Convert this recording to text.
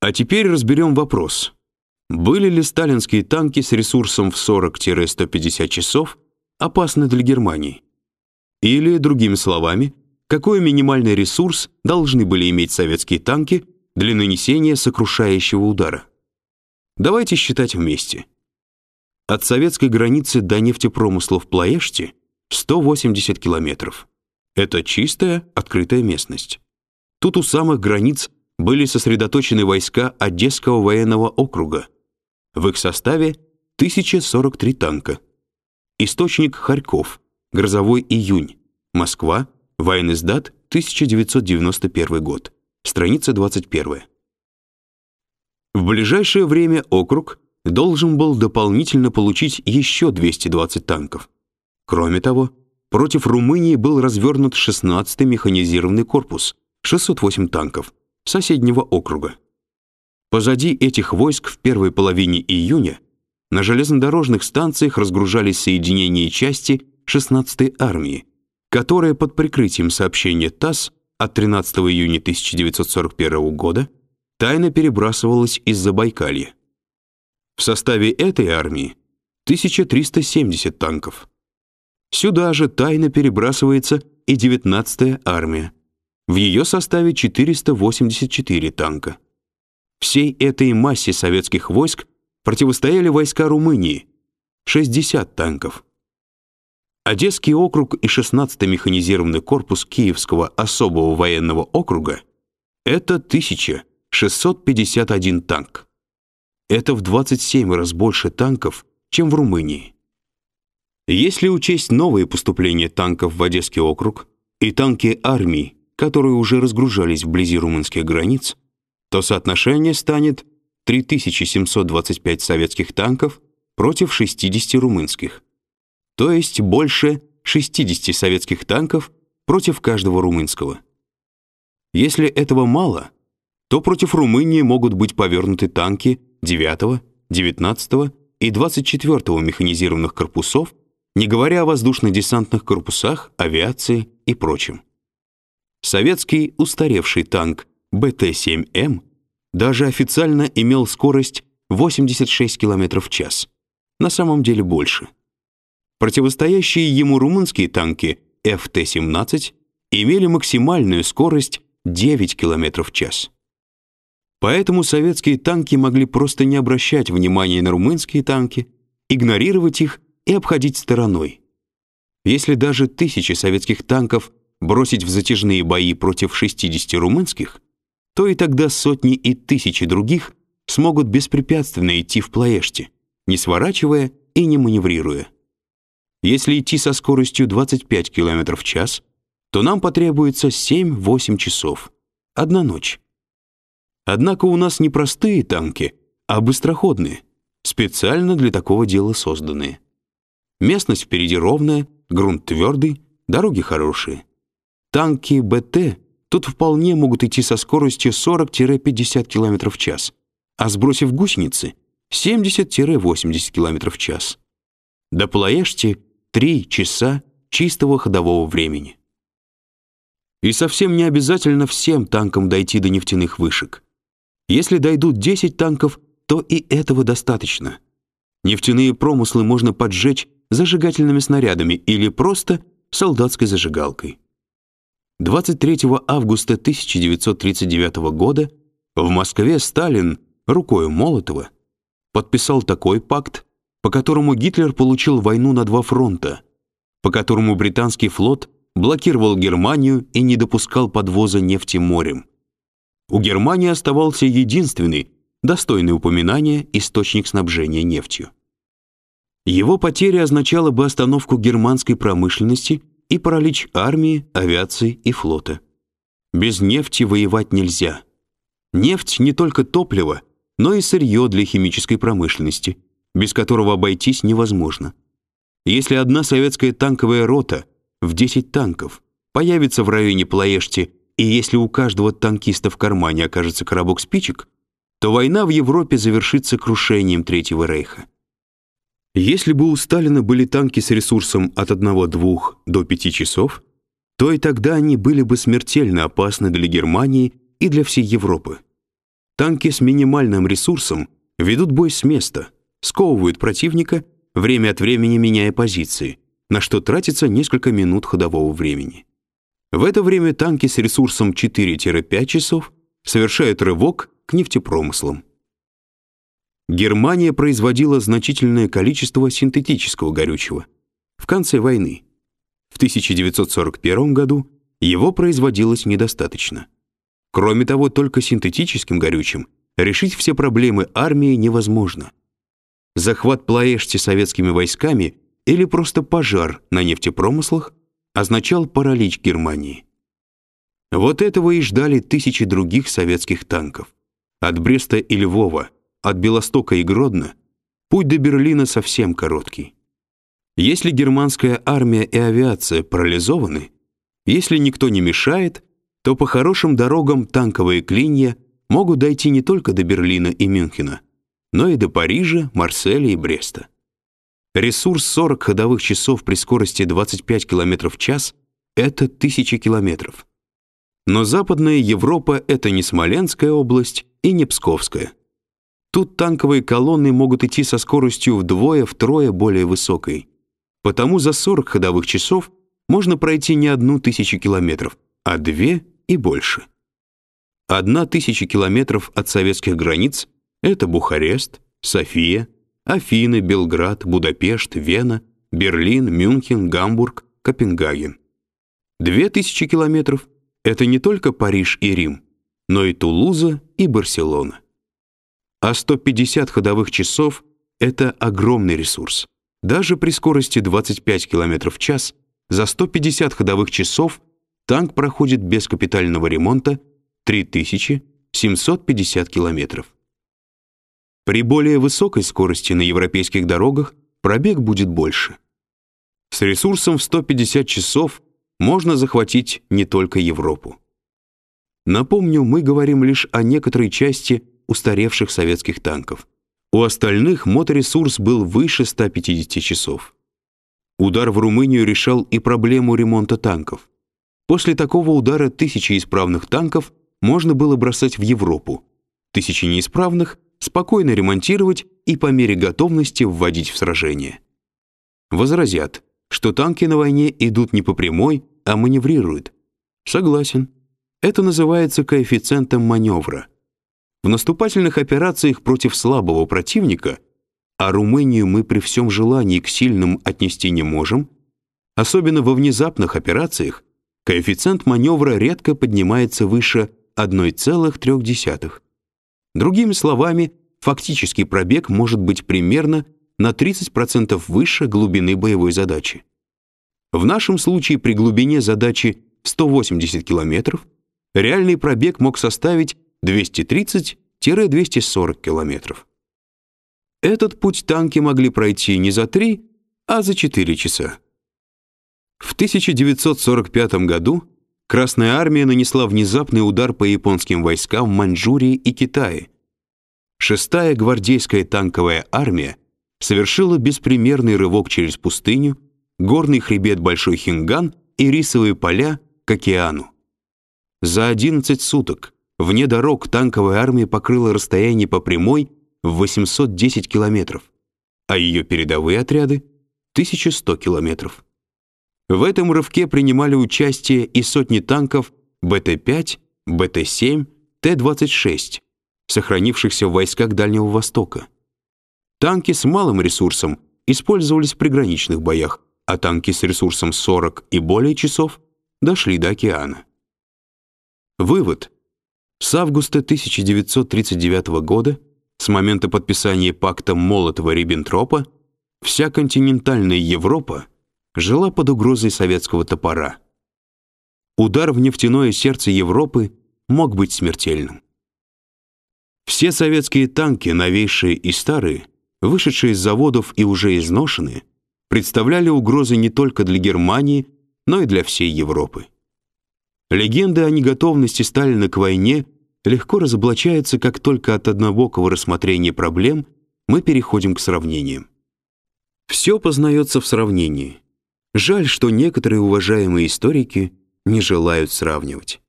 А теперь разберем вопрос. Были ли сталинские танки с ресурсом в 40-150 часов опасны для Германии? Или, другими словами, какой минимальный ресурс должны были иметь советские танки для нанесения сокрушающего удара? Давайте считать вместе. От советской границы до нефтепромысла в Плоеште 180 километров. Это чистая, открытая местность. Тут у самых границ были сосредоточены войска Одесского военного округа. В их составе 1043 танка. Источник Харьков, Грозовой июнь, Москва, военный сдат, 1991 год, страница 21. В ближайшее время округ должен был дополнительно получить еще 220 танков. Кроме того, против Румынии был развернут 16-й механизированный корпус, 608 танков, соседнего округа. Позади этих войск в первой половине июня на железнодорожных станциях разгружались соединения и части 16-й армии, которая под прикрытием сообщения ТАСС от 13 июня 1941 года тайно перебрасывалась из Забайкалья. В составе этой армии 1370 танков. Сюда же тайно перебрасывается и 19-я армия. В ее составе 484 танка. Всей этой массе советских войск противостояли войска Румынии 60 танков. Одесский округ и 16-й механизированный корпус Киевского особого военного округа это 1651 танк. Это в 27 раз больше танков, чем в Румынии. Если учесть новые поступления танков в Одесский округ и танки армии, которые уже разгружались вблизи румынских границ, то соотношение станет 3725 советских танков против 60 румынских. То есть больше 60 советских танков против каждого румынского. Если этого мало, то против Румынии могут быть повернуты танки 9, 19 и 24 механизированных корпусов, не говоря о воздушно-десантных корпусах, авиации и прочем. Советский устаревший танк БТ-7М даже официально имел скорость 86 км в час. На самом деле больше. Противостоящие ему румынские танки ФТ-17 имели максимальную скорость 9 км в час. Поэтому советские танки могли просто не обращать внимания на румынские танки, игнорировать их и обходить стороной. Если даже тысячи советских танков бросить в затяжные бои против 60 румынских, то и тогда сотни и тысячи других смогут беспрепятственно идти в Плоеште, не сворачивая и не маневрируя. Если идти со скоростью 25 км в час, то нам потребуется 7-8 часов. Одна ночь. Однако у нас не простые танки, а быстроходные, специально для такого дела созданные. Местность впереди ровная, грунт твердый, дороги хорошие. Танки БТ тут вполне могут идти со скоростью 40-50 км в час, а сбросив гусеницы 70-80 км в час. До Плоешти 3 часа чистого ходового времени. И совсем не обязательно всем танкам дойти до нефтяных вышек. Если дойдут 10 танков, то и этого достаточно. Нефтяные промыслы можно поджечь зажигательными снарядами или просто солдатской зажигалкой. 23 августа 1939 года в Москве Сталин рукой Молотова подписал такой пакт, по которому Гитлер получил войну на два фронта, по которому британский флот блокировал Германию и не допускал подвоза нефти морем. У Германии оставался единственный, достойный упоминания, источник снабжения нефтью. Его потеря означала бы остановку германской промышленности и паралич армии, авиации и флота. Без нефти воевать нельзя. Нефть не только топливо, но и сырье для химической промышленности, без которого обойтись невозможно. Если одна советская танковая рота в 10 танков появится в районе Плоешти и если у каждого танкиста в кармане окажется коробок спичек, то война в Европе завершится крушением Третьего Рейха. Если бы у Сталина были танки с ресурсом от 1-2 до 5 часов, то и тогда они были бы смертельно опасны для Германии и для всей Европы. Танки с минимальным ресурсом ведут бой с места, сковывают противника, время от времени меняя позиции, на что тратится несколько минут ходового времени. В это время танки с ресурсом 4-5 часов совершают рывок к нефтепромыслам. Германия производила значительное количество синтетического горючего в конце войны. В 1941 году его производилось недостаточно. Кроме того, только синтетическим горючим решить все проблемы армии невозможно. Захват Плоэшти советскими войсками или просто пожар на нефтепромыслах означал паралич Германии. Вот этого и ждали тысячи других советских танков. От Бреста и Львова, от Белостока и Гродно путь до Берлина совсем короткий. Если германская армия и авиация парализованы, если никто не мешает, то по хорошим дорогам танковые клинья могут дойти не только до Берлина и Мюнхена, но и до Парижа, Марселя и Бреста. Ресурс 40 ходовых часов при скорости 25 км в час — это тысячи километров. Но Западная Европа — это не Смоленская область и не Псковская. Тут танковые колонны могут идти со скоростью вдвое-втрое более высокой. Потому за 40 ходовых часов можно пройти не одну тысячу километров, а две и больше. Одна тысяча километров от советских границ — это Бухарест, София, Афины, Белград, Будапешт, Вена, Берлин, Мюнхен, Гамбург, Копенгаген. Две тысячи километров — это не только Париж и Рим, но и Тулуза и Барселона. А 150 ходовых часов — это огромный ресурс. Даже при скорости 25 км в час за 150 ходовых часов танк проходит без капитального ремонта 3750 километров. При более высокой скорости на европейских дорогах пробег будет больше. С ресурсом в 150 часов можно захватить не только Европу. Напомню, мы говорим лишь о некоторой части устаревших советских танков. У остальных моторесурс был выше 150 часов. Удар в Румынию решал и проблему ремонта танков. После такого удара тысячи исправных танков можно было бросать в Европу, тысячи неисправных спокойно ремонтировать и по мере готовности вводить в сражение. Возразят, что танки на войне идут не по прямой, а маневрируют. Согласен. Это называется коэффициентом маневра. В наступательных операциях против слабого противника, а Румынию мы при всем желании к сильным отнести не можем, особенно во внезапных операциях, коэффициент маневра редко поднимается выше 1,3. Другими словами, фактический пробег может быть примерно на 30% выше глубины боевой задачи. В нашем случае при глубине задачи 180 км реальный пробег мог составить 230-240 км. Этот путь танки могли пройти не за 3, а за 4 часа. В 1945 году Красная армия нанесла внезапный удар по японским войскам в Маньчжурии и Китае. Шестая гвардейская танковая армия совершила беспримерный рывок через пустыню, горный хребет Большой Хинган и рисовые поля к океану. За 11 суток вне дорог танковая армия покрыла расстояние по прямой в 810 километров, а ее передовые отряды — 1100 километров. В этом рывке принимали участие и сотни танков БТ-5, БТ-7, Т-26, сохранившихся в войсках Дальнего Востока. Танки с малым ресурсом использовались в приграничных боях, а танки с ресурсом 40 и более часов дошли до океана. Вывод. С августа 1939 года, с момента подписания пакта Молотова-Риббентропа, вся континентальная Европа жила под угрозой советского топора. Удар в нефтяное сердце Европы мог быть смертельным. Все советские танки, новейшие и старые, вышедшие из заводов и уже изношенные, представляли угрозы не только для Германии, но и для всей Европы. Легенда о неготовности Сталина к войне легко разоблачается, как только от однобокого рассмотрения проблем мы переходим к сравнениям. Все познается в сравнении. Жаль, что некоторые уважаемые историки не желают сравнивать.